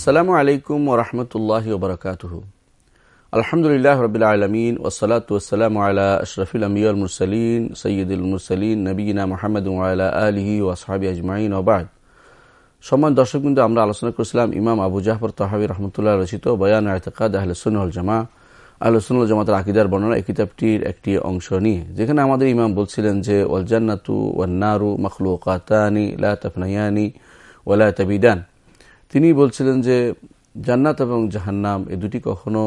আসসালামু আলাইকুম ওরহমতুল্লাহ ওবরকাতুহ আলহামদুলিল্লাহ রবিল আলমিন ওসলাত ওসালাম আলা আশরফিল আমিউল মুরসলিন সৈয়দুল মুরসলিন নবীনা মোহাম্মদ আলা আলহি ওয়াসাবি আজমাইন ওবাদ সম্মান দর্শক বিন্দু, আমরা আলোচনা করেছিলাম ইমাম আবু জাহর তহাবি রহমতুল্লাহ রচিত বয়ান আয়তকাদ আহলসুল জামা আহলসুল জামাতের আকিদার বর্ণনা এই কিতাবটির একটি অংশ নিয়ে। যেখানে আমাদের ইমাম বলছিলেন যে ওয়ালজান্নাতু ওয়ান্নারু মখলুকাতানি, লা তফনায়ানি ওয়ালা তাবিদান। তিনি বলছিলেন যে জান্নাত এবং জাহান্নাম, এ দুটি কখনো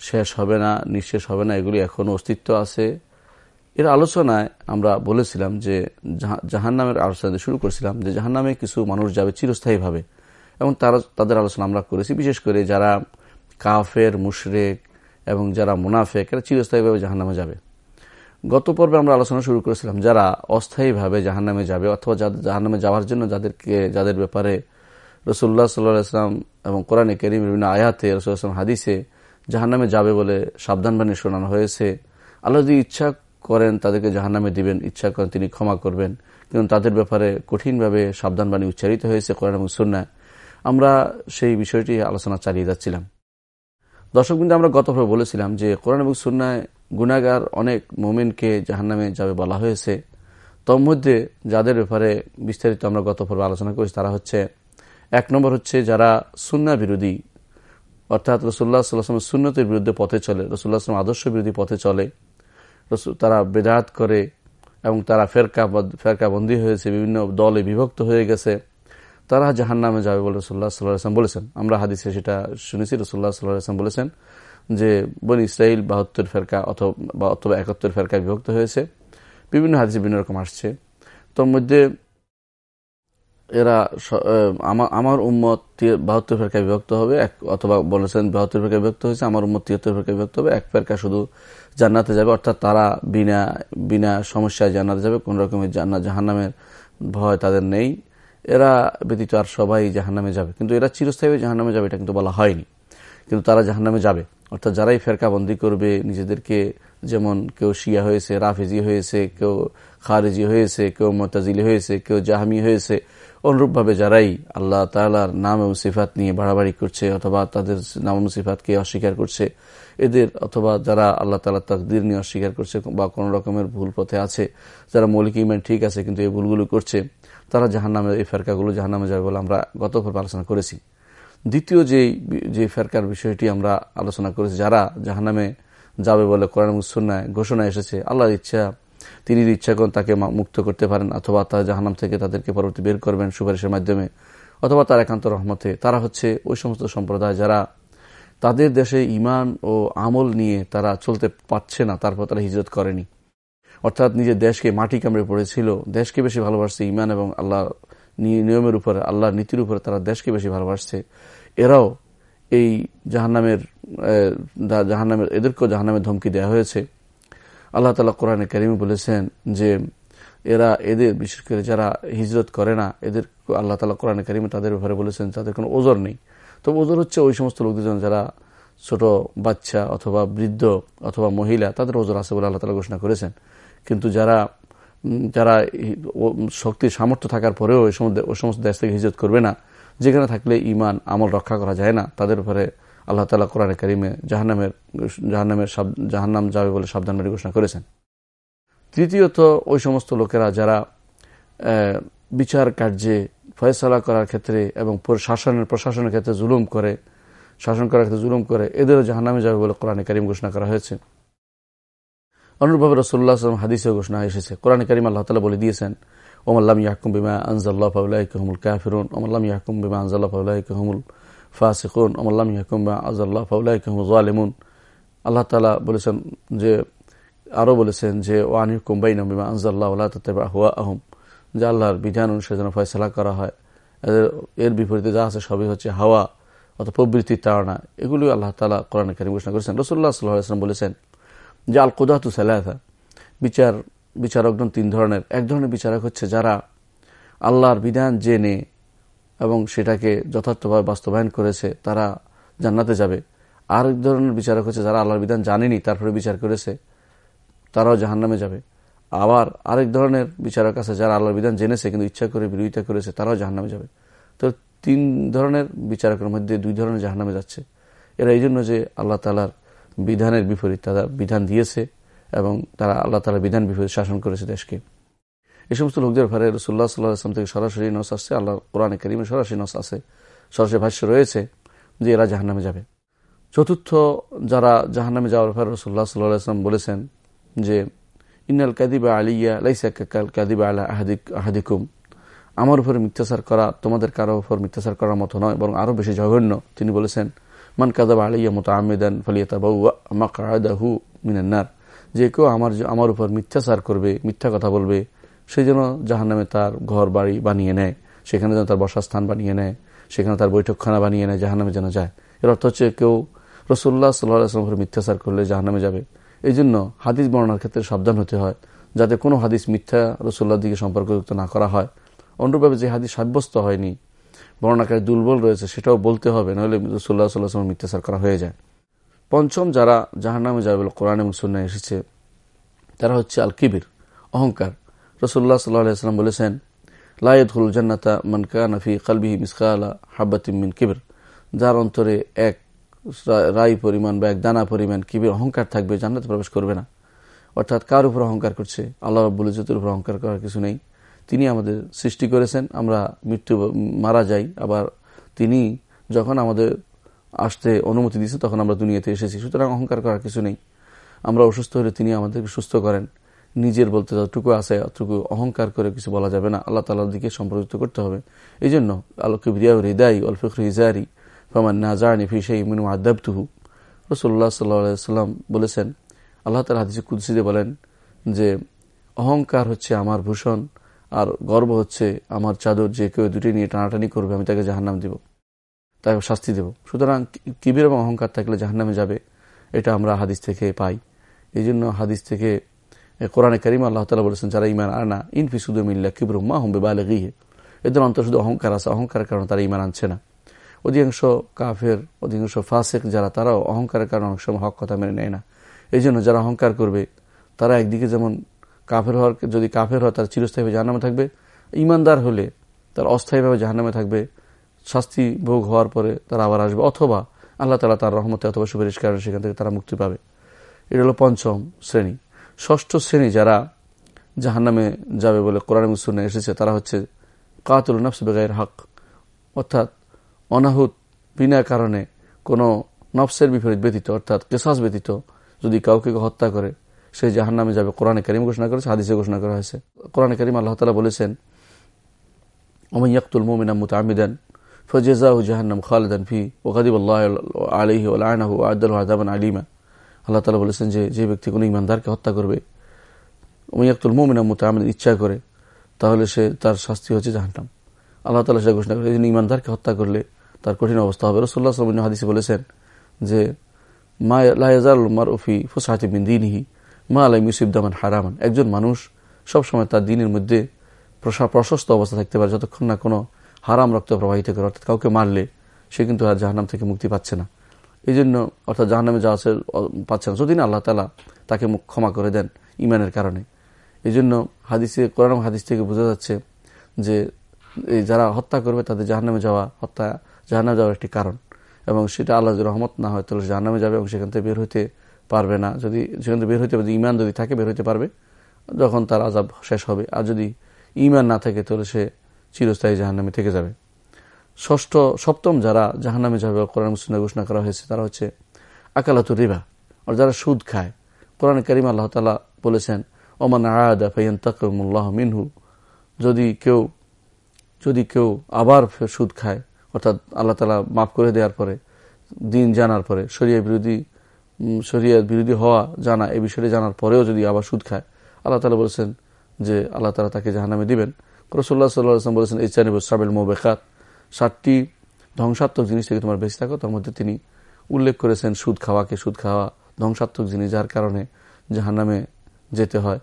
শেষ হবে না, নিঃশেষ হবে না, এগুলি এখনও অস্তিত্ব আছে। এর আলোচনায় আমরা বলেছিলাম যে জাহান্নামের আলোচনা শুরু করেছিলাম যে জাহান্নামে কিছু মানুষ যাবে চিরস্থায়ীভাবে এবং তারা, তাদের আলোচনা আমরা করেছি। বিশেষ করে যারা কাফের, মুশরেক এবং যারা মুনাফেক, এরা চিরস্থায়ীভাবে জাহান্নামে যাবে। গত পর্বে আমরা আলোচনা শুরু করেছিলাম যারা অস্থায়ীভাবে জাহান্নামে যাবে অথবা জাহান্নামে যাওয়ার জন্য যাদেরকে, যাদের ব্যাপারে রসুল্লাহ সাল্লাহ ইসলাম এবং কোরআনে করিম বিভিন্ন আয়াতে রসুল আসলাম হাদিসে জাহান্নামে যাবে বলে সাবধানবাণী শোনানো হয়েছে। আল্লাহ যদি ইচ্ছা করেন তাদেরকে জাহান্নামে দিবেন, ইচ্ছা করেন তিনি ক্ষমা করবেন। কিন্তু তাদের ব্যাপারে কঠিনভাবে সাবধানবাণী উচ্চারিত হয়েছে কোরআন এবং সুন্নায় আমরা সেই বিষয়টি আলোচনা চালিয়ে যাচ্ছিলাম। দর্শকবৃন্দ, আমরা গতভাবে বলেছিলাম যে কোরআন এবং সুন্নায় গুনাগার অনেক মোমেনকে জাহান্নামে যাবে বলা হয়েছে। তোর মধ্যে যাদের ব্যাপারে বিস্তারিত আমরা গত পর্বে আলোচনা করেছি তারা হচ্ছে এক নম্বর হচ্ছে যারা সুন্না বিরোধী, অর্থাৎ রসুল্লাহ সাল্লাহামের সুন্নতের বিরুদ্ধে পথে চলে রসুল্লাহ আসলাম আদর্শ বিরোধী পথে চলে তারা বেদাত করে এবং তারা ফেরকা ফেরকাবন্দি হয়েছে, বিভিন্ন দলে বিভক্ত হয়ে গেছে, তারা জাহান নামে যাবে বলে রসুল্লাহ সাল্লাহাম বলেছেন। আমরা হাদিসে সেটা শুনেছি রসুল্লাহ সাল্লাহাম বলেছেন যে বন ইসরাইল বাহাত্তর ফেরকা অথবা অথবা একাত্তর ফেরকা বিভক্ত হয়েছে, বিভিন্ন হাদিসে বিভিন্ন রকম আসছে। তোর মধ্যে এরা আমার উম্মত বাহাত্তর ফেরকায় বিভক্ত হবে, এক অথবা বলেছেন বাহাত্তর ফেরকায় বিভক্ত হয়েছে, আমার উম্মত তিয়াত্তর ফেরকায় বিভক্ত হবে, এক ফেরকা শুধু জান্নাতে যাবে, অর্থাৎ তারা বিনা বিনা সমস্যায় জান্নাতে যাবে, কোন রকমের জান্নাত জাহান্নামের ভয় তাদের নেই। এরা ব্যতীত আর সবাই জাহান্নামে যাবে। কিন্তু এরা চিরস্থায়ী জাহান্নামে যাবে, এটা কিন্তু বলা হয়নি। কিন্তু তারা জাহান্নামে যাবে। অর্থাৎ যারাই ফেরকা বন্দি করবে, নিজেদেরকে যেমন কেউ শিয়া হয়েছে, রাফেজি হয়েছে, কেউ খারেজি হয়েছে, কেউ মতাজিলি হয়েছে, কেউ জাহামি হয়েছে। অনুরূপভাবে যারাই আল্লাহ তালার নাম এবং সিফাত নিয়ে বাড়াবাড়ি করছে অথবা তাদের নাম সিফাতকে অস্বীকার করছে, এদের অথবা যারা আল্লাহ তালা তাকদির নিয়ে অস্বীকার করছে বা কোনো রকমের ভুল পথে আছে, যারা মৌলিক ইমান ঠিক আছে কিন্তু এই ভুলগুলো করছে, তারা জাহান নামে এই ফেরকাগুলো জাহান নামে যাবে বলে আমরা গত আলোচনা করেছি। দ্বিতীয় যে যে ফেরকার বিষয়টি আমরা আলোচনা করেছি, যারা জাহান্নামে যাবে বলে কোরআন মুসন্নায় ঘোষণা এসেছে। আল্লাহর ইচ্ছা, তিনি ইচ্ছা করেন তাকে মুক্ত করতে পারেন, অথবা তার জাহানাম থেকে তাদেরকে পরবর্তী বের করবেন সুপারিশের মাধ্যমে, অথবা তার একান্ত রহমতে তারা হচ্ছে ওই সমস্ত সম্প্রদায় যারা তাদের দেশে ইমান ও আমল নিয়ে তারা চলতে পারছে না, তারপর তারা হিজরত করেনি। অর্থাৎ নিজের দেশকে মাটি কামড়ে পড়েছিল, দেশকে বেশি ভালোবাসছে ইমান এবং আল্লাহ নিয়মের উপরে, আল্লাহর নীতির উপরে তারা দেশকে বেশি ভালোবাসছে। এরাও এই জাহান্নামের জাহান্নামের এদেরকেও জাহান্নামের ধমকি দেওয়া হয়েছে। আল্লাহ তালা কোরআনে কারিমি বলেছেন যে, এরা এদের, বিশেষ করে যারা হিজরত করে না, এদের, আল্লাহ তালা কোরআনে কারিমে তাদের ব্যাপারে বলেছেন, তাদের কোনো ওজর নেই। তো ওজর হচ্ছে ওই সমস্ত লোকদের যারা ছোট বাচ্চা অথবা বৃদ্ধ অথবা মহিলা, তাদের ওজর আছে বলে আল্লাহ তালা ঘোষণা করেছেন। কিন্তু যারা যারা শক্তির সামর্থ্য থাকার পরেও ওই সমস্ত দেশ থেকে হিজরত করবে না, যেখানে থাকলে ইমান, আমল রক্ষা করা যায় না, তাদের উপরে আল্লাহ তালা কোরআন করিমে জাহান্নামের জাহান্নামের জাহান্নাম যাবে বলে সাবধানবাড়ি ঘোষণা করেছেন। তৃতীয়ত, ওই সমস্ত লোকেরা যারা বিচার কার্যে ফয়সলা করার ক্ষেত্রে এবং শাসনের প্রশাসনের ক্ষেত্রে জুলুম করে, শাসন করার ক্ষেত্রে জুলুম করে, এদেরও জাহান্নামে যাবে বলে কোরআন করিম ঘোষণা করা হয়েছে। অনুরূপভাবে রসুল্লাহ আসলাম হাদিসেও ঘোষণা এসেছে। কোরআন করিম আল্লাহ তালা বলে দিয়েছেন ওমাল্লাম ইয়াকুম বিমা আনজাল্লাহ ফাউলাইকহমুল কাফিরুন ওমাল্লাম ইয়াকুম বিমা আনজাল্লাহ ফাউলাইকহমুল ফাসিকুন ওমাল্লাম ইয়াকুম বিমা আজাল্লাহ ফাউলাইকহমুল জালিমুন আল্লাহ তালা বলেছেন যে আরও বলেছেন যে ওয়ান হুকুম বাইন বিমা আনজাল্লাহ আল্লাহ হুয়া আহম যে আল্লাহর বিধান অনুসারে যেন ফয়সলা করা হয়। এদের, এর বিপরীতে যা আছে সবই হচ্ছে হাওয়া অত প্রবৃত্তির তাড়না। এগুলি আল্লাহ তালা কোরআন কারিম ঘোষণা করেছেন। রসুল্লাহ সাল্লাহ বলেছেন যে আল কোদাতু সালাহা বিচার বিচারকগণ তিন ধরনের। এক ধরনের বিচারক হচ্ছে যারা আল্লাহর বিধান জেনে এবং সেটাকে যথার্থভাবে বাস্তবায়ন করেছে, তারা জান্নাতে যাবে। আর এক ধরনের বিচারক হচ্ছে যারা আল্লাহর বিধান জানেনি, তারপরে বিচার করেছে, তারাও জাহান্নামে যাবে। আবার আরেক ধরনের বিচারক আছে যারা আল্লাহর বিধান জেনেছে কিন্তু ইচ্ছা করে বিরোধিতা করেছে, তারাও জাহান্নামে যাবে। তো তিন ধরনের বিচারকের মধ্যে দুই ধরনের জাহান্নামে যাচ্ছে। এরা এই জন্য যে আল্লাহ তালার বিধানের বিপরীত, তারা বিধান দিয়েছে এবং তারা আল্লাহ তালার বিধান বিপরীত শাসন করেছে দেশকে। এই সমস্ত লোকদের ঘরে রসুল্লাহ সাল্লাহ আসলাম থেকে সরাসরি নস আসছে আল্লাহ কোরআনে করিমে সরাসরি নস আছে, সরাসরি ভাষ্য রয়েছে যে এরা জাহান্নামে যাবে। চতুর্থ, যারা জাহান্নামে যাওয়ার ব্যাপারে রসুল্লাহ সাল্লাহ আসলাম বলেছেন যে ইনাল কাদিবা আলিয়া লাইসা কাল কাদিবা আলা আহাদিক আহাদিকুম। আমার উপর মিথ্যাচার করা তোমাদের কারও উপর মিথ্যাচার করার মতো নয়, বরং আরও বেশি জঘন্য। তিনি বলেছেন, মান কাদাবা আলিয়া মতো আমেদান ফালিয়াতা বাহু মিনান্নার যে কেউ আমার আমার উপর মিথ্যাচার করবে, মিথ্যা কথা বলবে সেই জন্য জাহান নামে তার ঘর বাড়ি বানিয়ে নেয়, সেখানে যেন তার বসার স্থান বানিয়ে নেয়, সেখানে তার বৈঠকখানা বানিয়ে নেয় জাহান নামে যেন যায়। এর অর্থ হচ্ছে কেউ রসুল্লাহ সাল্লাহ আসলামের মিথ্যাচার করলে জাহান নামে যাবে। এই জন্য হাদিস বর্ণনার ক্ষেত্রে সাবধান হতে হয়, যাতে কোনো হাদিস মিথ্যা রসুল্লাহ দিকে সম্পর্কযুক্ত না করা হয়। অনুরূপভাবে যে হাদিস সাব্যস্ত হয়নি, বর্ণাকারী দুর্বল রয়েছে, সেটাও বলতে হবে নইলে রসুল্লাহ সাল্লাহ মিথ্যাচার করা হয়ে যায়। পঞ্চম, যারা জাহান নামে যাবে কোরআন এবং সুন্নায় এসেছে, তারা হচ্ছে আল কিবির অহংকার। রসুল্লাহ সাল্লাম বলেছেন লায়দুল জান্নাতা মনকা নফি কালবিহি মিসকালা হাব্বাতিম মিন কিবির। যার অন্তরে এক রাই পরিমাণ বা এক দানা পরিমাণ কিবির অহংকার থাকবে, জান্নাতে প্রবেশ করবে না। অর্থাৎ কার উপর অহংকার করছে? আল্লাহ রব্বুল ইজতের উপর অহংকার করার কিছু নেই। তিনি আমাদের সৃষ্টি করেছেন, আমরা মৃত্যু মারা যাই, আবার তিনি যখন আমাদের আসতে অনুমতি দিয়েছে, তখন আমরা দুনিয়াতে এসেছি, সুতরাং অহংকার করার কিছু নেই। আমরা অসুস্থ হলে তিনি আমাদেরকে সুস্থ করেন। নিজের বলতে যতটুকু আছে, অতটুকু অহংকার করে কিছু বলা যাবে না। আল্লাহ তালার দিকে সম্পর্কিত করতে হবে। এই জন্য আলোকে বিরিয়া হৃদাই অলফিকর হিজারি ফমান নাজানি ফিসাই মিনু আদাবতুহু রসুল্লাহ সাল্লাম বলেছেন, আল্লাহ তালা হাদিসে কুদ্সিদে বলেন যে, অহংকার হচ্ছে আমার ভূষণ আর গর্ব হচ্ছে আমার চাদর যে কেউ দুটি নিয়ে টানাটানি করবে, আমি তাকে জাহান্নাম দিব। তাকে শাস্তি দেব। সুতরাং কিবির এবং অহংকার থাকলে জাহান্নামে যাবে, এটা আমরা হাদিস থেকে পাই। এই জন্য হাদিস থেকে কোরআনে করিম আল্লাহ তালা বলেছেন, যারা ইমান আনা ইনফি সুদু মিল্লা কিবর মা হম্বে বালে গিয়ে এদের অন্তর শুধু অহংকার আছে, অহংকারের কারণে তারা ইমান আনছে না। অধিকাংশ কাফের, অধিকাংশ ফাসেক যারা, তারাও অহংকারের কারণে অনেক সময় হক কথা মেনে নেয় না। এই জন্য যারা অহংকার করবে, তারা একদিকে যেমন কাফের হওয়ার, যদি কাফের হয়, তারা চিরস্থায়ীভাবে জাহান্নামে থাকবে। ইমানদার হলে তারা অস্থায়ীভাবে জাহান্নামে থাকবে। শাস্তি ভোগ হওয়ার পরে তারা আবার আসবে। অথবা আল্লাহ তালা তার রহমতে অথবা সুপারিশ কারণে সেখান থেকে তারা মুক্তি পাবে। এটা হলো পঞ্চম শ্রেণি। ষষ্ঠ শ্রেণি যারা জাহান্নামে যাবে বলে কোরআন মুসুন্নে এসেছে, তারা হচ্ছে কাতুল নফস বেগাইয়ের হক। অর্থাৎ অনাহুত, বিনা কারণে কোনো নফসের বিপরীত ব্যতীত, অর্থাৎ কেসাস ব্যতীত যদি কাউকে হত্যা করে, সে জাহান নামে যাবে। কোরআনে করিম ঘোষণা করেছে হাদিসে ঘোষণা করা হয়েছে। কোরআনে করিম আল্লাহ তালা বলেছেন ওমাইয়াকুল মোমিনা মুতামিদান ফজেজাহ জাহান্নাম খালেদান ফি ওকাদিব আল্লাহ আলহি আলাহু আদাল আদাবান আলিমা। আল্লাহ তালা বলেছেন যে যে ব্যক্তি কোনো ইমানদারকে হত্যা করবে ওমাইয়াকুল মোমিনা মুতামিদ ইচ্ছা করে, তাহলে সে তার শাস্তি হচ্ছে জাহান্নাম। আল্লাহ তালা সে ঘোষণা করে ইমানদারকে হত্যা করলে তার কঠিন অবস্থা হবে। রসুল্লাহ সাল্লাম হাদিসে বলেছেন যে, মা লাইজাল মার উফি ফুসাহাতি বিন দিনহি, মা আলাই মুসিবদামান হারামান। একজন মানুষ সবসময় তার দিনের মধ্যে প্রশস্ত অবস্থা থাকতে পারে, যতক্ষণ না কোনো হারাম রক্ত প্রবাহিত করে, অর্থাৎ কাউকে মারলে সে কিন্তু আর জাহান্নাম থেকে মুক্তি পাচ্ছে না। এই জন্য অর্থাৎ জাহান্নামে যাওয়া পাচ্ছে না। যদি না আল্লাহ তালা তাকে মুখ ক্ষমা করে দেন ইমানের কারণে। এই জন্য হাদিসে, কোরআন হাদিস থেকে বোঝা যাচ্ছে যে, এই যারা হত্যা করবে তাদের জাহান্নামে যাওয়া, হত্যা, জাহান্নামে যাওয়ার একটি কারণ। এবং সেটা আল্লাহ যদি রহমত না হয়, তাহলে জাহান্নামে যাবে এবং সেখান থেকে বের হইতে পারবে না। যদি সেখান থেকে বের হইতে পারবে ইমান যদি থাকে, বের হইতে পারবে যখন তার আজাব শেষ হবে। আর যদি ইমান না থাকে, তাহলে সে চিরস্থায়ী জাহান্নামে থেকে যাবে। ষষ্ঠ সপ্তম যারা জাহান্নামে যাবে, কোরআন মুসলিমে ঘোষণা করা হয়েছে, তারা হচ্ছে আকালাতুর রিবা, আর যারা সুদ খায়। কোরআন করিম আল্লাহ তালা বলেছেন, ওমান আয়াদা ফাইয়ান তাকুল্লাহ মিনহু যদি কেউ যদি কেউ আবার সুদ খায়, অর্থাৎ আল্লাহ তালা মাফ করে দেওয়ার পরে, দিন জানার পরে, শরিয়া বিরোধী শরিয়ার বিরোধী হওয়া জানা এই বিষয়টি জানার পরেও যদি আবার সুদ খায়, আল্লাহ তালা বলেছেন যে আল্লাহ তালা তাকে জাহানামে দিবেন। রসোল্লা সাল্লাম বলেছেন এই চানিব সাবেল মোবেখাত ষাটটি ধ্বংসাত্মক জিনিস থেকে তোমার বেশি থাকো, তার মধ্যে তিনি উল্লেখ করেছেন সুদ খাওয়াকে। সুদ খাওয়া ধ্বংসাত্মক জিনিস, যার কারণে জাহান্নামে যেতে হয়।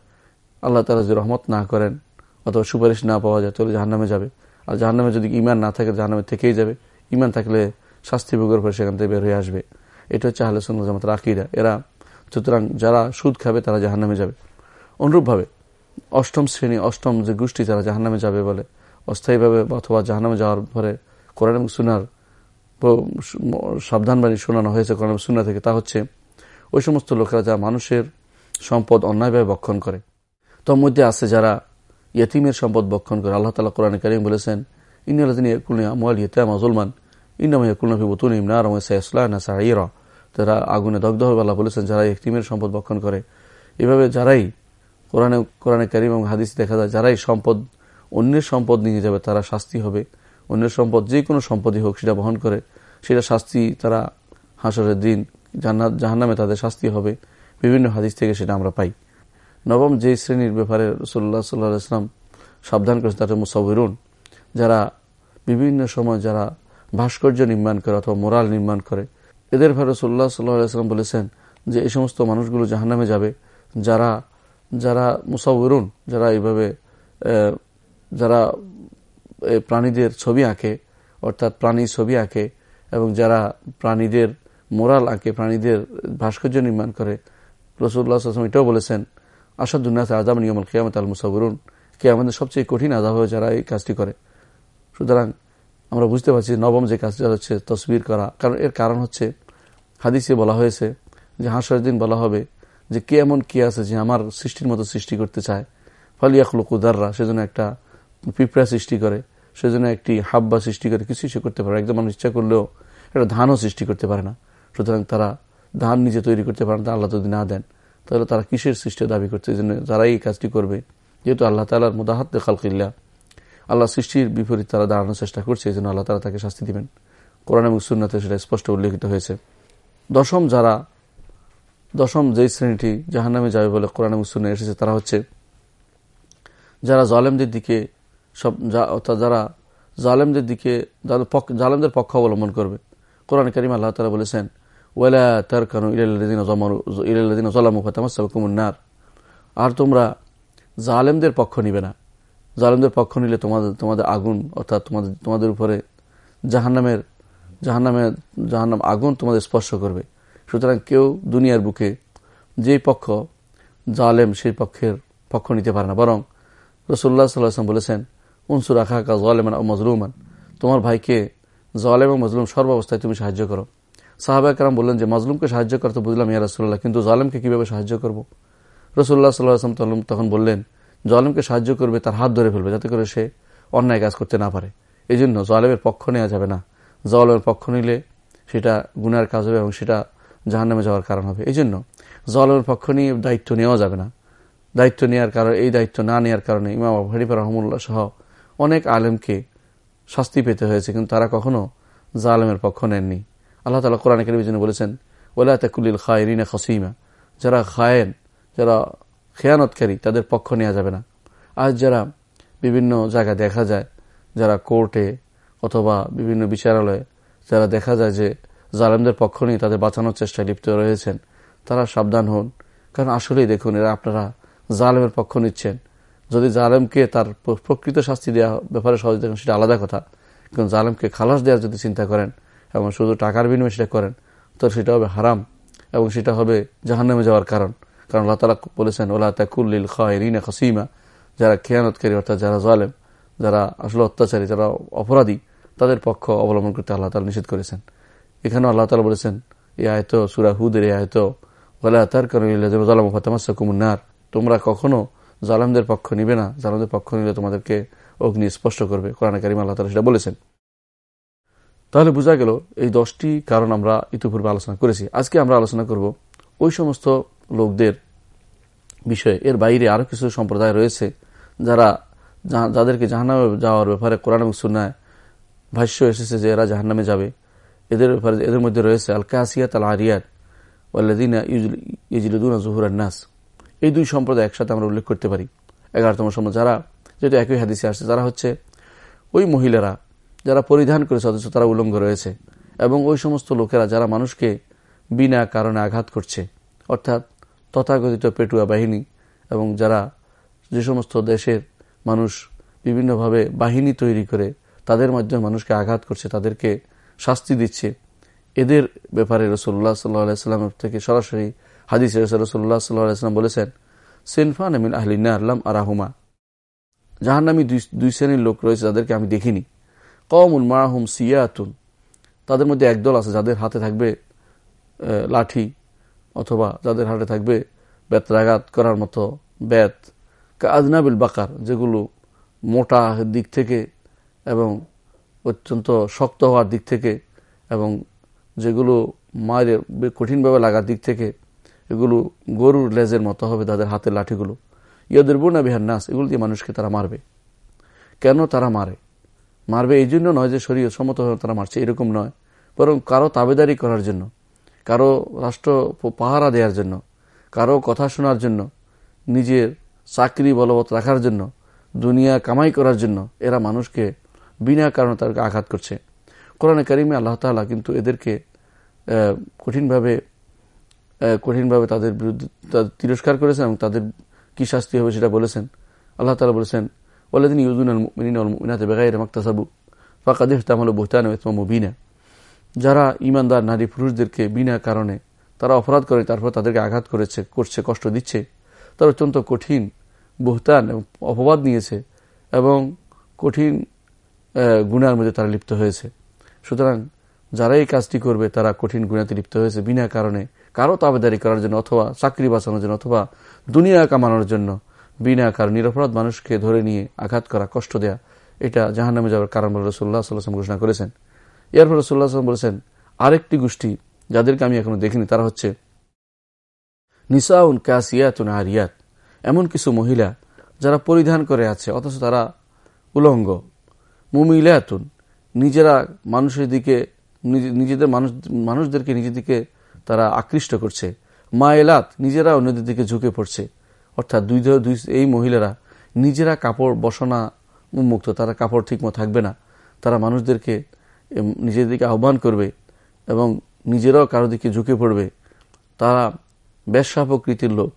আল্লাহ তালা যদি রহমত না করেন অথবা সুপারিশ না পাওয়া যায়, তাহলে জাহান্নামে যাবে। আর জাহান্নামে যদি ইমান না থাকে, জাহান্নামে থেকেই যাবে। ইমান থাকলে শাস্তি ভোগের পরে সেখান থেকে বের হয়ে আসবে। এটা হচ্ছে আহলে সুন্নাত জামাতের আকিরা এরা, সুতরাং যারা সুদ খাবে, তারা জাহান্নামে যাবে। অনুরূপভাবে, অষ্টম শ্রেণি, অষ্টম যে গোষ্ঠী যারা জাহান্নামে যাবে বলে অস্থায়ীভাবে অথবা জাহানামে যাওয়ার পরে কোরআন এবং সুনার সাবধানবাণী শোনানো হয়েছে কোরআন সুনা থেকে, তা হচ্ছে ওই সমস্ত লোকেরা যা মানুষের সম্পদ অন্যায়ভাবে বক্ষণ করে। তোর মধ্যে আছে যারা ইয়তিমের সম্পদ বক্ষণ করে। আল্লাহ তালা কোরআন করিম বলেছেন ইন্দিন তারা আগুনে দগ্ধ হবে, আল্লাহ বলেছেন, যারা ইয়তিমের সম্পদ বক্ষণ করে। এভাবে যারাই কোরআনে কোরআনে করিম এবং হাদিস দেখা যায়, যারাই সম্পদ অন্যের সম্পদ নিয়ে যাবে, তারা শাস্তি হবে। অন্যের সম্পদ, যে কোনো সম্পদই হোক, সেটা বহন করে। সেটা শাস্তি তারা হাসরের দিন জান্নাত, জাহান্নামে তাদের শাস্তি হবে। বিভিন্ন হাদিস থেকে সেটা আমরা পাই। নবম যে শ্রেণির ব্যাপারে রসুল্লাহ সাল্লাহ ইসলাম সাবধান করেছে তাদের মুসাবিরুন যারা বিভিন্ন সময় যারা ভাস্কর্য নির্মাণ করে অথবা মোরাল নির্মাণ করে, এদের ভাই রসুল্লাহ সাল্লাহ ইসলাম বলেছেন যে, এই সমস্ত মানুষগুলো জাহান্নামে যাবে। যারা যারা মুসাবিরুন যারা এইভাবে যারা প্রাণীদের ছবি আঁকে, অর্থাৎ প্রাণীর ছবি আঁকে, এবং যারা প্রাণীদের মোরাল আঁকে, প্রাণীদের ভাস্কর্য নির্মাণ করে রসুল্লাহ এটাও বলেছেন আসাদুল্নাথ আজাম নিয়মল কেয়ামত আল মুসাবরুন কে আমাদের সবচেয়ে কঠিন আজাব হয়ে যারা এই কাজটি করে। সুতরাং আমরা বুঝতে পারছি নবম যে কাজটা হচ্ছে তসবির করা। কারণ এর কারণ হচ্ছে, হাদিসে বলা হয়েছে যে হাঁসার দিন বলা হবে যে কে এমন কে আছে যে আমার সৃষ্টির মতো সৃষ্টি করতে চায়। ফলিয়াখলুক উদাররা সেজন্য একটা পিঁপড়া সৃষ্টি করে, সেজন্য একটি হাব্বা সৃষ্টি করে কিছু সে করতে পারে একদম মানুষ ইচ্ছা করলেও একটা ধানও সৃষ্টি করতে পারে না। সুতরাং তারা ধান নিজে তৈরি করতে পারে না আল্লাহ যদি না দেন, তাহলে তারা কিসের সৃষ্টি দাবি করছে? এই জন্য যারাই এই কাজটি করবে। যেহেতু আল্লাহ তালার মোদাহাত খালকিল্লা আল্লাহ সৃষ্টির বিপরীত তারা দাঁড়ানোর চেষ্টা করছে, এই জন্য আল্লাহ তালা তাকে শাস্তি দিবেন। কোরআন এবং সুন্নাতে সেটা স্পষ্ট উল্লেখিত হয়েছে। দশম যারা, দশম যেই শ্রেণীটি জাহান্নামে যাবে বলে কোরআন এবং সুন্না এসেছে, তারা হচ্ছে যারা জলেমদের দিকে সব অর্থাৎ যারা জালেমদের দিকে জালেমদের পক্ষ অবলম্বন করবে। কোরআন করিম আল্লাহ তালা বলেছেন, ওয়ালা তার কানু ইলাদিন জলামু ফাতামাসাকুমুন্নার আর তোমরা জালেমদের পক্ষ নিবে না। জালেমদের পক্ষ নিলে তোমাদের তোমাদের আগুন, অর্থাৎ তোমাদের তোমাদের উপরে জাহান্নামের জাহান্নামের, জাহান্নাম আগুন তোমাদের স্পর্শ করবে। সুতরাং কেউ দুনিয়ার বুকে যেই পক্ষ জালেম, সেই পক্ষের পক্ষ নিতে পারে না। বরং রসুল্লাহ সাল্লাম বলেছেন উনসুর আখা কা জলেমান ও মজলুমান। তোমার ভাইকে জলেম এবং মজলুম সর্বাবস্থায় তুমি সাহায্য করো। সাহাবা একরাম বললেন যে, মজলুমকে সাহায্য করতে বুঝলাম, ইয়া রসুল্লাহ কিন্তু জলেমকে কীভাবে সাহায্য করব? রসুল্লাহ সাল্লাহ আসলাম তখন বললেন, জলেমকে সাহায্য করবে, তার হাত ধরে ফেলবে, যাতে করে সে অন্যায় কাজ করতে না পারে। এই জন্য জলেমের পক্ষ নেওয়া যাবে না। জলেমের পক্ষ নিলে সেটা গুনার কাজ হবে এবং সেটা জাহান নামে যাওয়ার কারণ হবে। এই জন্য জলেমের পক্ষ নিয়ে দায়িত্ব নেওয়া যাবে না। দায়িত্ব নেওয়ার কারণে, এই দায়িত্ব না নেওয়ার কারণে ইমাম হরিফা রহমুল্লাহ সহ অনেক আলেমকে শাস্তি পেতে হয়েছে, কিন্তু তারা কখনো জালেমের পক্ষ নেননি। আল্লাহ তালা কোরআন জন্য বলেছেন ওলা তাকুলিল খায়রিনা খসিমা যারা খায়েন, যারা খেয়ানতকারী, তাদের পক্ষ নেওয়া যাবে না। আজ যারা বিভিন্ন জায়গায় দেখা যায়, যারা কোর্টে অথবা বিভিন্ন বিচারালয়ে যারা দেখা যায় যে জালেমদের পক্ষ নিয়ে তাদের বাঁচানোর চেষ্টায় লিপ্ত রয়েছেন, তারা সাবধান হন। কারণ আসলেই দেখুন, এরা আপনারা জালেমের পক্ষ নিচ্ছেন। যদি জালেমকে তার প্রকৃত শাস্তি দেওয়া ব্যাপারে সহজ দেখেন, সেটা আলাদা কথা। কিন্তু জালেমকে খালাস দেওয়ার যদি চিন্তা করেন এবং শুধু টাকার বিনিময়ে সেটা করেন, তো সেটা হবে হারাম এবং সেটা হবে জাহান্নামে যাওয়ার কারণ। কারণ আল্লাহ তালা বলেছেন, ওলা তাকুল্লিল খায়রিনা খসিমা যারা খেয়ানতকারী, অর্থাৎ যারা জালেম, যারা আসলে অত্যাচারী, যারা অপরাধী, তাদের পক্ষ অবলম্বন করতে আল্লাহ তালা নিষেধ করেছেন। এখানেও আল্লাহ তালা বলেছেন এ আয়ত, সুরা হুদের এ আয়ত ওলা তার কারণ জালাম ফাতামাসা কুমুন্নার তোমরা কখনো জালামদের পক্ষ নিবে না, জালামদের পক্ষ নিলে তোমাদেরকে অগ্নি স্পষ্ট করবে। কোরআন কারিম আল্লাহ তালা সেটা বলেছেন। তাহলে বোঝা গেল এই দশটি কারণ আমরা ইতিপূর্বে আলোচনা করেছি। আজকে আমরা আলোচনা করব ওই সমস্ত লোকদের বিষয়ে। এর বাইরে আরও কিছু সম্প্রদায় রয়েছে যারা যাদেরকে জাহান্নামে যাওয়ার ব্যাপারে কোরআন এবং সুন্নায় ভাষ্য এসেছে যে এরা জাহান্নামে যাবে। এদের ব্যাপারে এদের মধ্যে রয়েছে আল কাসিয়াত আল আরিয়াত ওয়াল্লাদিনা ইজলুদ্দিনা জহুর নাস এই দুই সম্প্রদায় একসাথে আমরা উল্লেখ করতে পারি। এগারোতম সময় যারা, যেহেতু একই হাদিসে আসছে যারা হচ্ছে ওই মহিলারা যারা পরিধান করেছে, অথচ তারা উলঙ্গ রয়েছে। এবং ওই সমস্ত লোকেরা যারা মানুষকে বিনা কারণে আঘাত করছে, অর্থাৎ তথাকথিত পেটুয়া বাহিনী, এবং যারা যে সমস্ত দেশের মানুষ বিভিন্নভাবে বাহিনী তৈরি করে, তাদের মাধ্যমে মানুষকে আঘাত করছে, তাদেরকে শাস্তি দিচ্ছে, এদের ব্যাপারে রসুল্লাহ সাল্লাহ সাল্লামের থেকে সরাসরি হাদিস রসুল্লাহ সাল্লাম বলেছেন, সেনফান আমিন আহলিনা আল্লাম আরাহুমা। জাহান্নামি দুই শ্রেণির লোক রয়েছে যাদেরকে আমি দেখিনি। কমুন মাহুম সিয়াতুন। তাদের মধ্যে একদল আছে যাদের হাতে থাকবে লাঠি অথবা যাদের হাতে থাকবে বেত্রাঘাত করার মতো বেত। আজনাবিল বাকার, যেগুলো মোটা দিক থেকে এবং অত্যন্ত শক্ত হওয়ার দিক থেকে এবং যেগুলো মায়ের কঠিনভাবে লাগার দিক থেকে এগুলো গরুর লেজের মতো হবে তাদের হাতের লাঠিগুলো। ইয়াদের বোনা বিহার নাস, এগুলো দিয়ে মানুষকে তারা মারবে। কেন তারা মারে? মারবে এই জন্য নয় যে শরীর সম্মতভাবে তারা মারছে, এরকম নয়। বরং কারও তাবেদারি করার জন্য, কারও রাষ্ট্র পাহারা দেওয়ার জন্য, কারও কথা শোনার জন্য, নিজের চাকরি বলবৎ রাখার জন্য, দুনিয়া কামাই করার জন্য এরা মানুষকে বিনা কারণে তাদেরকে আঘাত করছে। কোরআনে কারিমে আল্লাহ তালা কিন্তু এদেরকে কঠিনভাবে কঠিনভাবে তাদের বিরুদ্ধে তিরস্কার করেছেন এবং তাদের কি শাস্তি হবে সেটা বলেছেন। আল্লাহ তালা বলেছেন ওলাদিন ইউজুন মিনাতে বেগাইরে মাক্তাসাবু ফাঁকাদিফ তামাল বুহতান মুবিনা। যারা ইমানদার নারী পুরুষদেরকে বিনা কারণে তারা অপরাধ করে, তারপর তাদেরকে আঘাত করেছে, করছে, কষ্ট দিচ্ছে, তারা অত্যন্ত কঠিন, বহুতান এবং অপবাদ নিয়েছে এবং কঠিন গুণার মধ্যে তারা লিপ্ত হয়েছে। সুতরাং যারা এই কাজটি করবে তারা কঠিন গুণাতে লিপ্ত হয়েছে বিনা কারণে। কারও তাবেদারি করার জন্য অথবা চাকরি বাঁচানোর জন্য অথবা দুনিয়া কামানোর জন্য বিনা কারণ নিরপরাধ মানুষকে ধরে নিয়ে আঘাত করা, কষ্ট দেয়া, এটা জাহান্নামে যাওয়ার কারণ বলে রসুল্লাহ ঘোষণা করেছেন। এরপর রসুল্লাহ সাল্লাম বলেছেন, আরেকটি গোষ্ঠী যাদেরকে আমি এখনও দেখিনি, তারা হচ্ছে নিসাউন কাসিয়াতুন আরিয়াত। এমন কিছু মহিলা যারা পরিধান করে আছে, অথচ তারা উলঙ্গ। মুমিলাতুন, নিজেরা মানুষের দিকে নিজেদের মানুষ, মানুষদেরকে নিজের দিকে তারা আকৃষ্ট করছে। মা এলাত নিজেরা অন্যদের দিকে ঝুঁকে পড়ছে। অর্থাৎ দুই দুই এই মহিলারা নিজেরা কাপড় বসনা উন্মুক্ত, তারা কাপড় ঠিকমতো থাকবে না। তারা মানুষদেরকে নিজের দিকে আহ্বান করবে এবং নিজেরাও কারও দিকে ঝুঁকে পড়বে। তারা ব্যবসা প্রকৃতির লোক,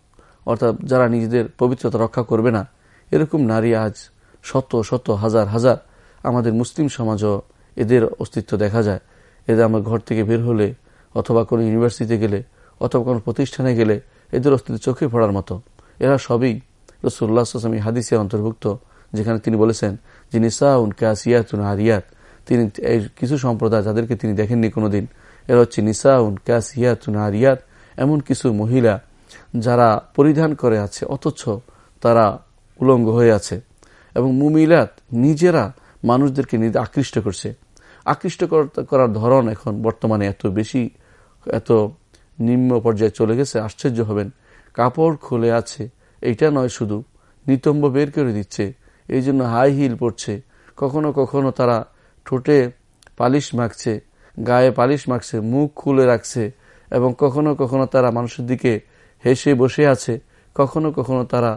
অর্থাৎ যারা নিজেদের পবিত্রতা রক্ষা করবে না। এরকম নারী আজ শত শত, হাজার হাজার আমাদের মুসলিম সমাজও এদের অস্তিত্ব দেখা যায়। এদের আমার ঘর থেকে বের হলে অথবা কোনো ইউনিভার্সিটিতে গেলে, অথবা কোনো প্রতিষ্ঠানে গেলে এদের অস্তিত্ব চোখে পড়ার মতো। এরা সবই রসুল্লাহ হাদিসে অন্তর্ভুক্ত, যেখানে তিনি বলেছেন যে নিসাউন কাসিয়াতুন আরিয়াত তিনি কিছু সম্প্রদায় যাদেরকে তিনি দেখেননি কোনোদিন, এরা হচ্ছে নিসাউন কাসিয়াতুন আরিয়াত এমন কিছু মহিলা যারা পরিধান করে আছে, অথচ তারা উলঙ্গ হয়ে আছে। এবং মুমিলাত নিজেরা মানুষদেরকে আকৃষ্ট করছে। আকৃষ্ট করার ধরন এখন বর্তমানে এত বেশি, এত নিম্ন পর্যায়ে চলে গেছে, আশ্চর্য হবেন। কাপড় খুলে আছে এইটা নয় শুধু, নিতম্ব বের করে দিচ্ছে, এই জন্য হাই হিল পড়ছে। কখনো কখনো তারা ঠোঁটে পালিশ মাখছে, গায়ে পালিশ মাখছে, মুখ খুলে রাখছে, এবং কখনো কখনো তারা মানুষের দিকে হেসে বসে আছে, কখনো কখনো তারা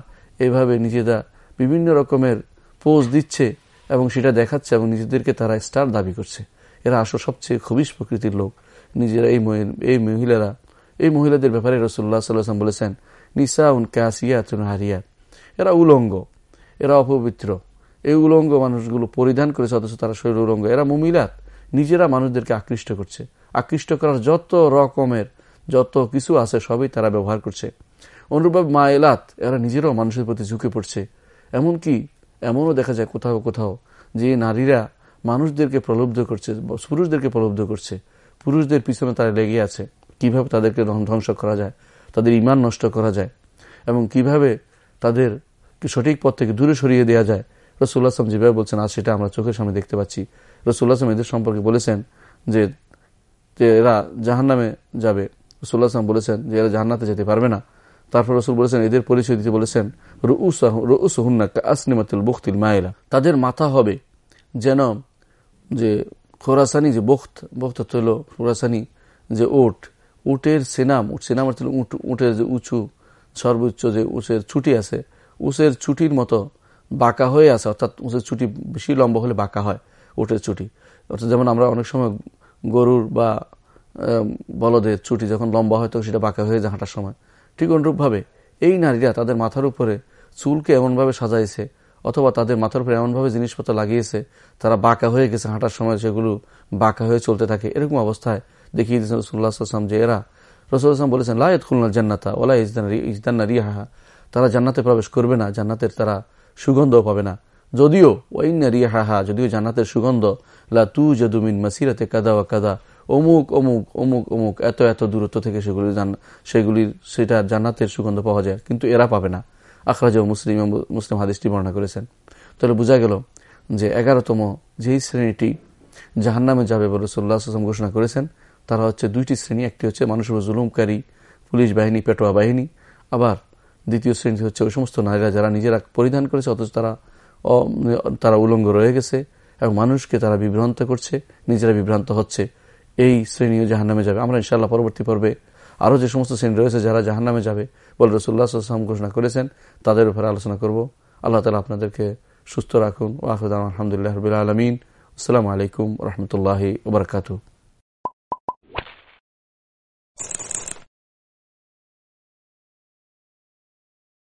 এভাবে নিজেরা বিভিন্ন রকমের পোজ দিচ্ছে এবং সেটা দেখাচ্ছে এবং নিজেদেরকে তারা স্টার দাবি করছে। এরা আসো সবচেয়ে খুবই প্রকৃতির লোক। নিজেরা এই এই মহিলারা, এই মহিলাদের ব্যাপারে রসুল্লাহ সাল্লাম বলেছেন নিসা উন কাসিয়া হারিয়াত। এরা উলঙ্গ, এরা অপবিত্র। এই উলঙ্গ মানুষগুলো পরিধান করেছে, অথচ তারা শরীর উলঙ্গ। এরা মমিলাত। নিজেরা মানুষদেরকে আকৃষ্ট করছে। আকৃষ্ট করার যত রকমের যত কিছু আছে, সবই তারা ব্যবহার করছে। অনুরূপ মা এলাত, এরা নিজেরাও মানুষের প্রতি ঝুঁকে পড়ছে। এমনকি এমনও দেখা যায় কোথাও কোথাও যে নারীরা মানুষদেরকে প্রলব্ধ করছে, পুরুষদেরকে প্রলব্ধ করছে। পুরুষদের পিছনে তারা লেগে আছে। কীভাবে তাদেরকে ধ্বংস করা যায়? তাদের ইমান নষ্ট করা যায়? এবং কীভাবে তাদের সঠিক পথ থেকে দূরে সরিয়ে দেওয়া যায়? রসুল্লাহ আসলাম যেভাবে বলছেন, আজ সেটা আমরা চোখের সামনে দেখতে পাচ্ছি। রসুল্লাহ আসলাম এদের সম্পর্কে বলেছেন যে এরা জাহান নামে যাবে রসুল্লাহ আসলাম বলেছেন যে, এরা জাহান্নাতে যেতে পারবে না। তারপর রসুল বলেছেন, এদের পরিচয় দিতে বলেছেন মায়েলা তাদের মাথা হবে যেন যে খোরাসানি, যে বখত বখত হল খোরাসানি, যে ওট। উটের সেনাম উঠ সেনাম অর্থ উট, উটের যে উঁচু, সর্বোচ্চ যে উঁচের ছুটি আছে, উঁচের ছুটির মতো বাঁকা হয়ে আছে, অর্থাৎ উঁচের ছুটি বেশি লম্বা হলে বাঁকা হয় উটের ছুটি। অর্থাৎ যেমন আমরা অনেক সময় গরুর বা বলদের ছুটি যখন লম্বা হয় তখন সেটা বাঁকা হয়ে যায় হাঁটার সময়। ঠিক অনুরূপভাবে এই নারীরা তাদের মাথার উপরে চুলকে এমনভাবে সাজাইছে, অথবা তাদের মাথার উপরে এমনভাবে জিনিসপত্র লাগিয়েছে, তারা বাঁকা হয়ে গেছে হাঁটার সময় সেগুলো বাঁকা হয়ে চলতে থাকে। এরকম অবস্থায় দেখিয়ে দিয়েছেন রসুল্লাহ আসলাম যে এরা রসুল আসলাম বলেছেন লায়ত খুলনা জান্নাতা ওলা ইজদান্না রিয়াহা তারা জান্নাতে প্রবেশ করবে না, জান্নাতের তারা সুগন্ধও পাবে না। যদিও ওয়াইন রিয়াহা যদিও জান্নাতের সুগন্ধ, লা তু জাদুমিন মাসিরাতে কাদা ওয়া কাদা অমুক অমুক অমুক অমুক, এত এত দূরত্ব থেকে সেগুলি সেগুলির, সেটা জান্নাতের সুগন্ধ পাওয়া যায়, কিন্তু এরা পাবে না। আখরাজ মুসলিম মুসলিম হাদিসটি বর্ণনা করেছেন। তাহলে বোঝা গেল যে এগারোতম যেই শ্রেণীটি জাহান্নামে যাবে বলে সাল্লাহ আসলাম ঘোষণা করেছেন, তারা হচ্ছে দুইটি শ্রেণি, একটি হচ্ছে মানুষের জুলুমকারী, পুলিশ বাহিনী, পেটোয়া বাহিনী, আবার দ্বিতীয় শ্রেণি হচ্ছে ওই সমস্ত নারীরা যারা নিজেরা পরিধান করেছে, অথচ তারা তারা উলঙ্গ রয়ে গেছে, এবং মানুষকে তারা বিভ্রান্ত করছে, নিজেরা বিভ্রান্ত হচ্ছে। এই শ্রেণীও জাহান্নামে যাবে। আমরা ইনশাল্লাহ পরবর্তী পর্বে আরও যে সমস্ত শ্রেণি রয়েছে যারা জাহান্নামে যাবে, বলে রসুল্লাহাম ঘোষণা করেছেন, তাদের উপরে আলোচনা করব। আল্লাহ তালা আপনাদেরকে সুস্থ রাখুন। ওয়াহুদ আলহামদুলিল্লাহ রবিল আলমিন। আসসালামু আলাইকুম রহমতুল্লাহি